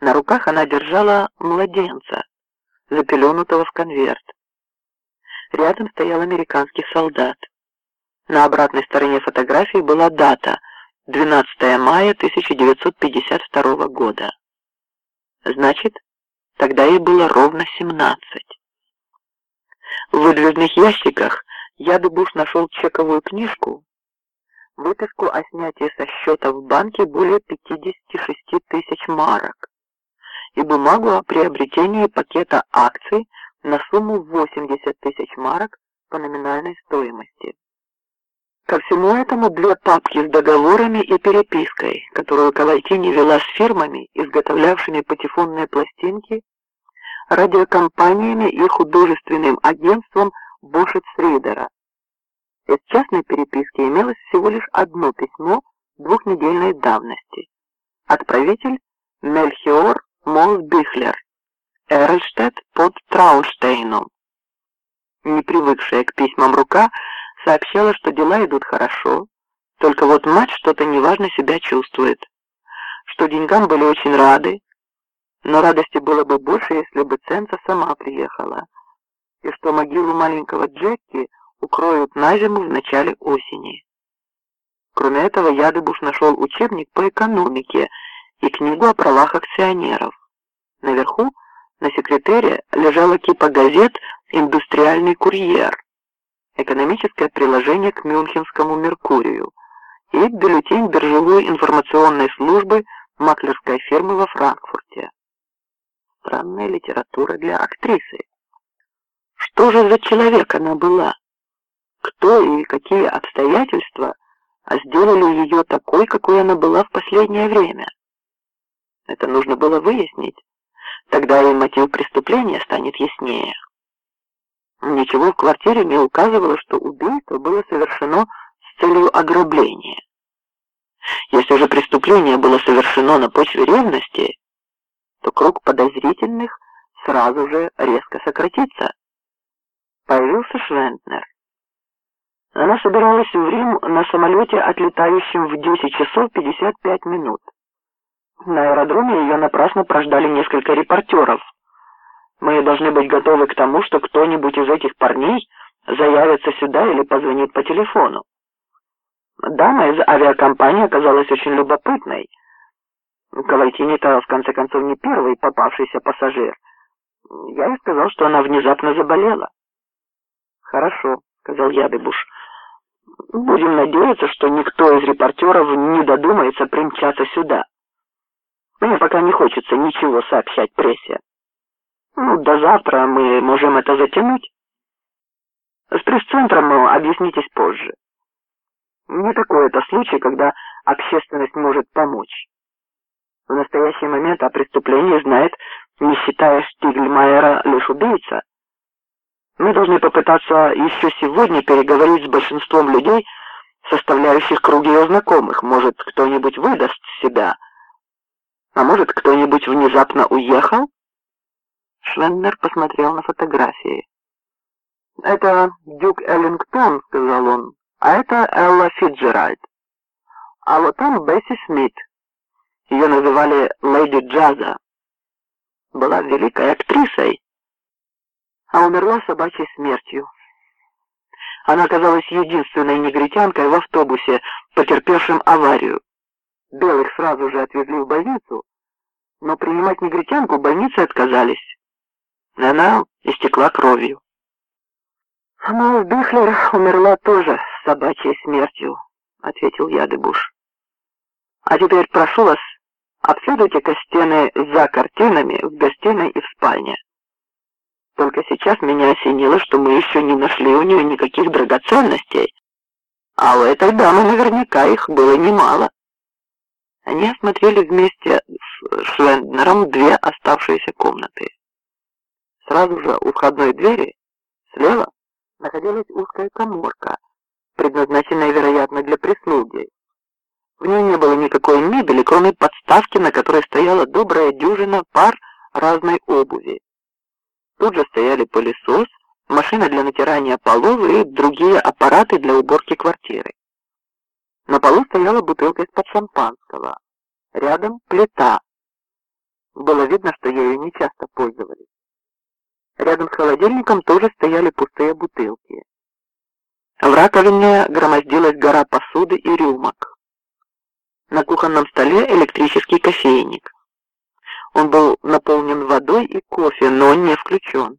На руках она держала младенца, запеленутого в конверт. Рядом стоял американский солдат. На обратной стороне фотографии была дата 12 мая 1952 года. Значит, тогда ей было ровно 17. В выдвижных ящиках Ядыбуш нашел чековую книжку, выписку о снятии со счета в банке более 56 тысяч марок и бумагу о приобретении пакета акций на сумму 80 тысяч марок по номинальной стоимости. Ко всему этому две папки с договорами и перепиской, которую Кавальтини вела с фирмами, изготовлявшими патефонные пластинки, радиокомпаниями и художественным агентством Бошет Фридера. Из частной переписки имелось всего лишь одно письмо двухнедельной давности. Отправитель Мельхиор Молсбихлер, Эрльштедт под Траунштейном. Не привыкшая к письмам рука сообщала, что дела идут хорошо, только вот мать что-то неважно себя чувствует, что деньгам были очень рады, но радости было бы больше, если бы Ценца сама приехала, и что могилу маленького Джекки укроют на зиму в начале осени. Кроме этого, Ядыбуш нашел учебник по экономике и книгу о правах акционеров. Наверху, на секретаре, лежала кипа газет «Индустриальный курьер», экономическое приложение к Мюнхенскому Меркурию и бюллетень биржевой информационной службы маклерской фирмы во Франкфурте. Странная литература для актрисы. Что же за человек она была? Кто и какие обстоятельства сделали ее такой, какой она была в последнее время? Это нужно было выяснить. Тогда и мотив преступления станет яснее. Ничего в квартире не указывало, что убийство было совершено с целью ограбления. Если же преступление было совершено на почве ревности, то круг подозрительных сразу же резко сократится. Появился Швентнер. Она собиралась в Рим на самолете, отлетающем в 10 часов 55 минут. На аэродроме ее напрасно прождали несколько репортеров. Мы должны быть готовы к тому, что кто-нибудь из этих парней заявится сюда или позвонит по телефону. Дама из авиакомпании оказалась очень любопытной. Кавайтини-то, в конце концов, не первый попавшийся пассажир. Я ей сказал, что она внезапно заболела. «Хорошо», — сказал Ядыбуш. «Будем надеяться, что никто из репортеров не додумается примчаться сюда». Мне пока не хочется ничего сообщать прессе. Ну, до завтра мы можем это затянуть. С пресс-центром объяснитесь позже. Не такой это случай, когда общественность может помочь. В настоящий момент о преступлении знает, не считая Штигльмайера, лишь убийца. Мы должны попытаться еще сегодня переговорить с большинством людей, составляющих круг ее знакомых. Может, кто-нибудь выдаст себя, а может, кто-нибудь внезапно уехал? Швеннер посмотрел на фотографии. «Это Дюк Эллингтон», — сказал он, — «а это Элла Фиджеральд. А вот он Бесси Смит. Ее называли Леди Джаза. Была великой актрисой, а умерла собачьей смертью. Она оказалась единственной негритянкой в автобусе, потерпевшим аварию. Белых сразу же отвезли в больницу, но принимать негритянку в больнице отказались. Она истекла кровью. «Ну, Бихлер умерла тоже собачьей смертью», — ответил Ядыбуш. «А теперь прошу вас, обследуйте-ка стены за картинами в гостиной и в спальне. Только сейчас меня осенило, что мы еще не нашли у нее никаких драгоценностей, а у этой дамы наверняка их было немало». Они осмотрели вместе с Швенднером две оставшиеся комнаты. Сразу же у входной двери слева находилась узкая коморка, предназначенная, вероятно, для прислуги. В ней не было никакой мебели, кроме подставки, на которой стояла добрая дюжина пар разной обуви. Тут же стояли пылесос, машина для натирания полов и другие аппараты для уборки квартиры. На полу стояла бутылка из-под шампанского. Рядом плита, Было видно, что ею не часто пользовались. Рядом с холодильником тоже стояли пустые бутылки. В раковине громоздилась гора посуды и рюмок. На кухонном столе электрический кофейник. Он был наполнен водой и кофе, но не включен.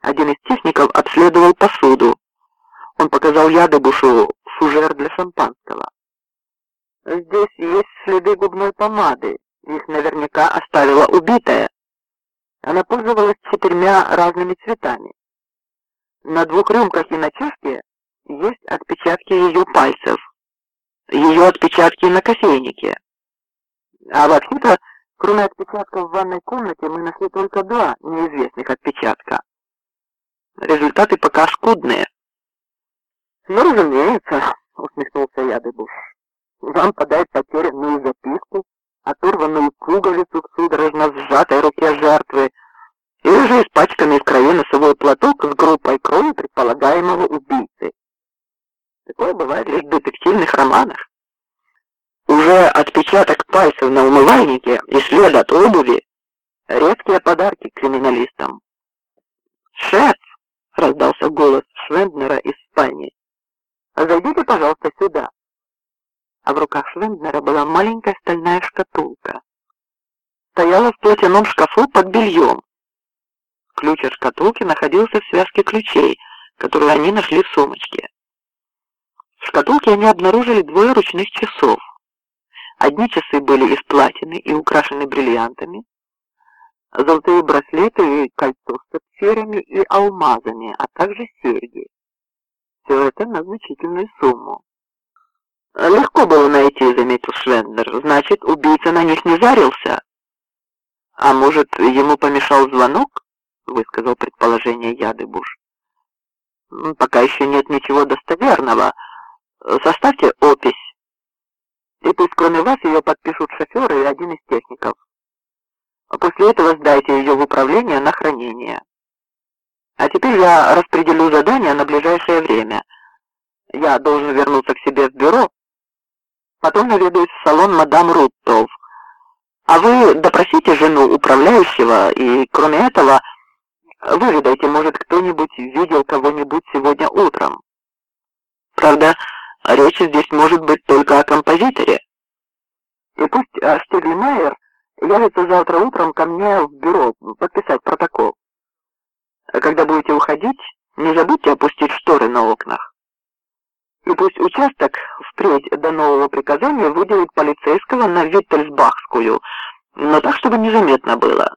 Один из техников обследовал посуду. Он показал Ядыбушу фужер для шампанского. Здесь есть следы губной помады. Их наверняка оставила убитая. Она пользовалась четырьмя разными цветами. На двух рюмках и на чашке есть отпечатки ее пальцев. Ее отпечатки на кофейнике. А вообще-то, кроме отпечатков в ванной комнате, мы нашли только два неизвестных отпечатка. Результаты пока скудные. Ну, разумеется, усмехнулся Ядыбуш. Вам подать потерянную записку, оторванную пуговицу в судорожно сжатой руке жертвы, или же испачканный в крови носовой платок с группой крови предполагаемого убийцы. Такое бывает лишь в детективных романах. Уже отпечаток пальцев на умывальнике и след от обуви — редкие подарки криминалистам. «Шеф!» — раздался голос Швенднера из спальни. «Зайдите, пожалуйста, сюда». А в руках Швенднера была маленькая стальная шкатулка. Стояла в платяном шкафу под бельем. Ключ от шкатулки находился в связке ключей, которую они нашли в сумочке. В шкатулке они обнаружили двое ручных часов. Одни часы были из платины и украшены бриллиантами, золотые браслеты и кольцо с сапфирами и алмазами, а также серьги. Все это на значительную сумму. Легко было найти, заметил Швендер. Значит, убийца на них не зарился? А может, ему помешал звонок? Высказал предположение Ядыбуш. Пока еще нет ничего достоверного. Составьте опись. И пусть кроме вас ее подпишут шоферы и один из техников. После этого сдайте ее в управление на хранение. А теперь я распределю задание на ближайшее время. Я должен вернуться к себе в бюро, потом наведаюсь в салон мадам Руттов. А вы допросите жену управляющего, и кроме этого, выведайте, может, кто-нибудь видел кого-нибудь сегодня утром. Правда, речь здесь может быть только о композиторе. И пусть Штиглмайер явится завтра утром ко мне в бюро подписать протокол. А когда будете уходить, не забудьте опустить шторы на окнах. И пусть участок впредь до нового приказания выделит полицейского на Виттельсбахскую, но так, чтобы незаметно было.